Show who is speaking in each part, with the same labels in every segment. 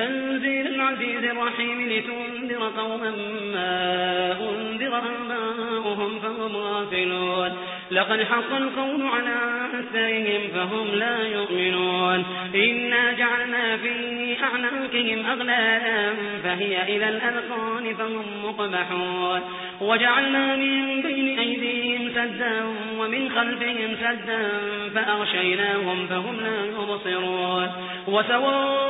Speaker 1: تنزيل العزيز الرحيم لتنذر قوما ما أنذر أنباؤهم فهم غافلون لقد حق القول على أكثرهم فهم لا يؤمنون إنا جعلنا في أعناقهم أغلالا فهي إلى الألقان فهم مقبحون وجعلنا من بين أيديهم سدا ومن خلفهم سدا فأغشيناهم فهم لا يبصرون وسواء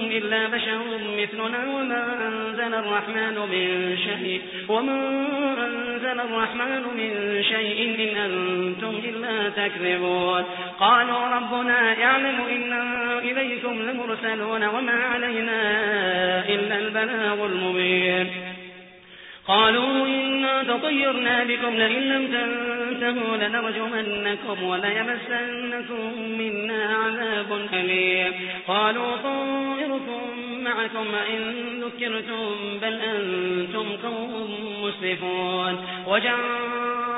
Speaker 1: أنتم إلا بشر مثلنا وما أنزل الرحمن من شيء وما أنزل الرحمن من شيء إن أنتم إلا تكذبون قالوا ربنا يعلم إنا إليكم لمرسلون وما علينا إلا البلاغ المبين قالوا إن تطيرنا بكم لئن لم تنتهوا لنرجمنكم وليمسنكم منا عذاب أليم قالوا طائركم معكم إن ذكرتم بل أنتم قوم مسرفون وجعلوا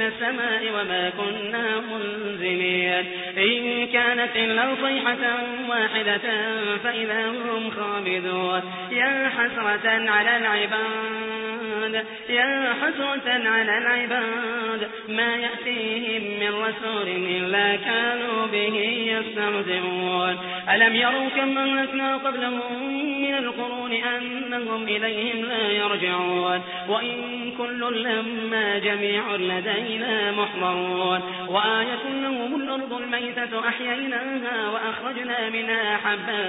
Speaker 1: من السماء وما كنا منزلين إن كانت إلا صيحة واحدة فإذا هم خامدون يا حسرة على العباد يا حسرة على العباد ما يأتيهم من رسول إلا كانوا به يستمتعون ألم يروا كم أهلكنا قبلهم من القرون أنهم إليهم لا يرجعون وإن كل لما جميع لديهم إلينا محضرون وآية لهم الأرض الميتة أحييناها وأخرجنا منها حبا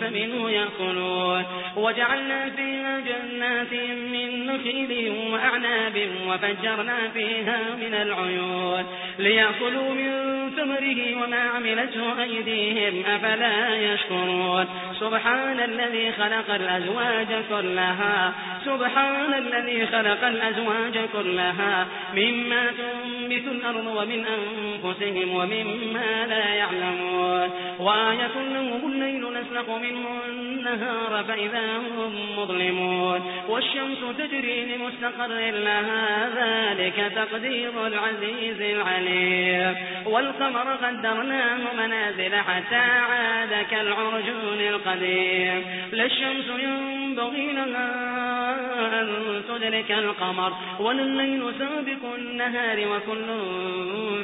Speaker 1: فمنه يأكلون وجعلنا فيها جنات من نخيل وأعناب وفجرنا فيها من العيون ليأكلوا من ثمره وما عملته أيديهم أفلا يشكرون سبحان الذي خلق الأزواج كلها سبحان الذي خلق الأزواج كلها مما تنبت الأرض ومن أنفسهم ومما لا يعلمون وآية لهم الليل نسلق منه النهار فإذا هم مظلمون والشمس تجري لمستقر لها ذلك تقدير العزيز العليم والقمر قدرناه منازل حتى عاد كالعرجون القديم لا الشمس ينبغي لها أن تدرك القمر والليل سابق النهار وكل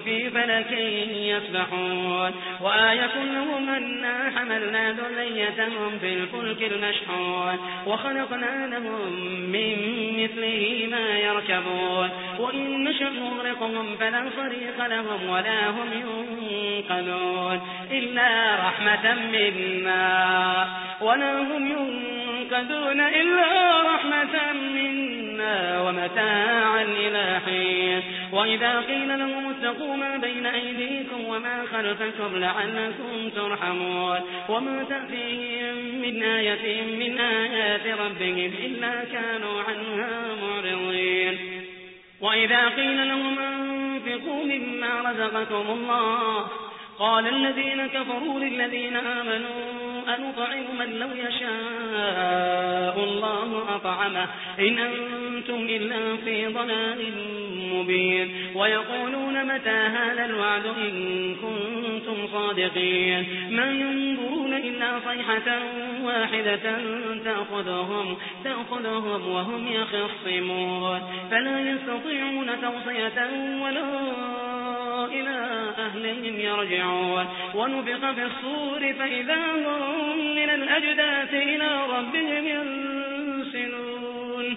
Speaker 1: في فلك يسبحون وآية لهم أنا حملنا ذريتهم في الفلك المشحون وخلقنا لهم من مثله ما يركبون وإن نشأ نغرقهم فلا صريخ لهم ولا هم ينقلون إلا رحمة منا ولا هم ينقلون تهتدون إلا رحمة منا ومتاعا إلى حين وإذا قيل لهم اتقوا ما بين أيديكم وما خلفكم لعلكم ترحمون وما تأتيهم من آية من آيات ربهم إلا كانوا عنها معرضين وإذا قيل لهم أنفقوا مما رزقكم الله قال الذين كفروا للذين آمنوا أنطعم من لو يشاء الله أطعمه إن أنتم إلا في ضلال مبين ويقولون متى هذا الوعد إن كنتم صادقين ما ينظرون إلا صيحة واحدة تأخذهم, تأخذهم وهم يخصمون فلا يستطيعون توصية ولا إلى أهلهم يرجعون ونفق في الصور فإذا هم من الأجداث إلى ربهم ينسلون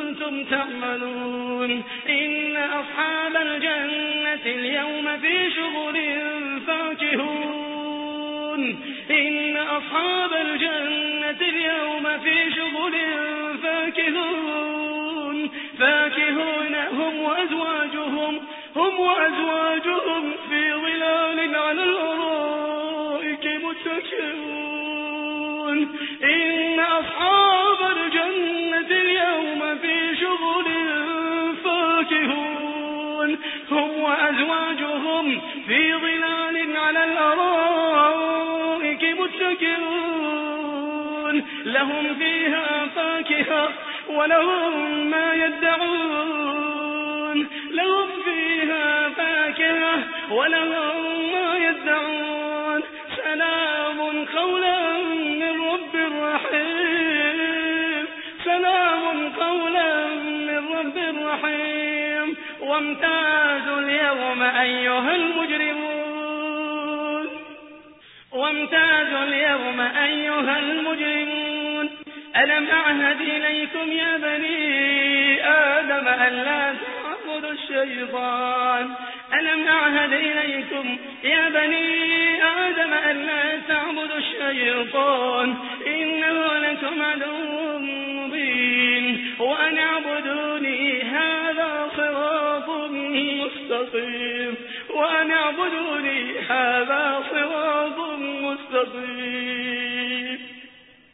Speaker 1: كنتم تعملون إن أصحاب الجنة اليوم في شغل فاكهون إن أصحاب الجنة اليوم في شغل فاكهون لهم فيها فاكهة ولهم ما يدعون لهم فيها فاكهة ولهم ما يدعون سلام قولا من رب رحيم سلام قولا من رب رحيم وامتازوا اليوم أيها المجرمون وامتازوا اليوم أيها المجرمون ألم أعهد إليكم يا بني آدم ألا تعبدوا الشيطان ألم أعهد إليكم يا بني آدم ألا تعبدوا الشيطان إنه لكم عدو مبين وأن اعبدوني هذا صراط مستقيم وأن اعبدوني هذا صراط مستقيم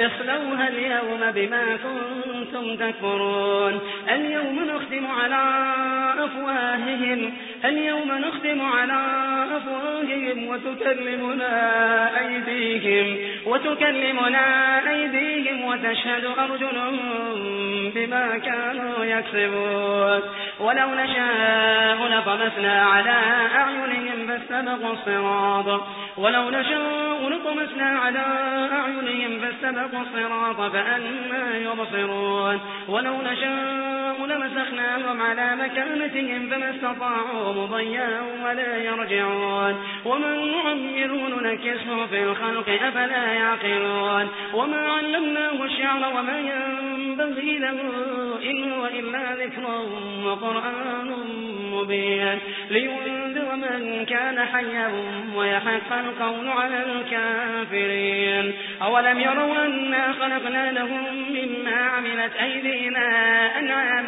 Speaker 1: اصلوها اليوم بما كنتم تكفرون اليوم نختم على أفواههم اليوم نختم على أفواههم وتكلمنا أيديهم وتكلمنا أيديهم وتشهد أرجلهم بما كانوا يكسبون ولو نشاء لطمسنا على أعينهم فاستبقوا الصراط ولو نشاء لطمسنا على أعينهم فاستبقوا الصراط فأنا يبصرون ولو نشاء ولو لمسخناهم على مكانتهم فما استطاعوا مضيا ولا يرجعون ومن نعمره نكسه في الخلق أفلا يعقلون وما علمناه الشعر وما ينبغي له إن هو إلا ذكر وقرآن مبين لينذر من كان حيا ويحق القول على الكافرين أولم يروا أنا خلقنا لهم مما عملت أيدينا أنعاما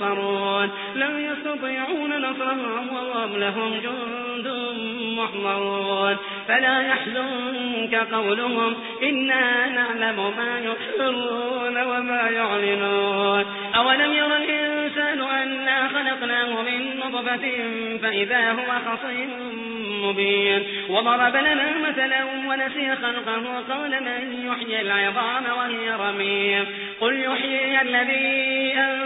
Speaker 1: ينصرون لا يستطيعون نصرهم وهم لهم جند محضرون فلا يحزنك قولهم إنا نعلم ما يحرون وما يعلنون أولم ير الإنسان أنا خلقناه من نطفة فإذا هو خصيم مبين وضرب لنا مثلا ونسي خلقه قول من يحيي العظام وهي رميم قل يحيي الذي أن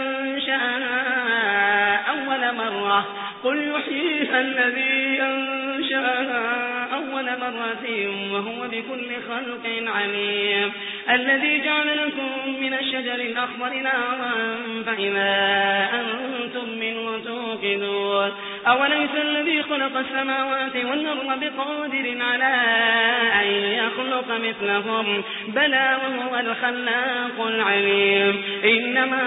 Speaker 1: أول مرة قل يحييها الذي أنشأها أول مرة وهو بكل خلق عليم الذي جعل لكم من الشجر الأخضر نارا فإذا أنتم منه توقدون أوليس الذي خلق السماوات والأرض بقادر على أن يخلق مثلهم بلى وهو الخلاق العليم إنما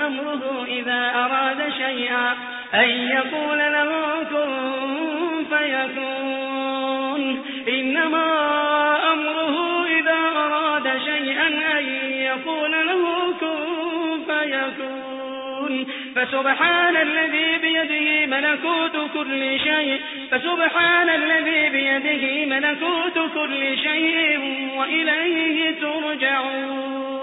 Speaker 1: أمره إذا أراد شيئا أن يقول له كن فيكون إنما أمره إذا أراد شيئا أن يقول له كن فيكون فسبحان الذي بيده ملكوت كل شيء فسبحان الذي بيده ملكوت كل شيء وإليه ترجعون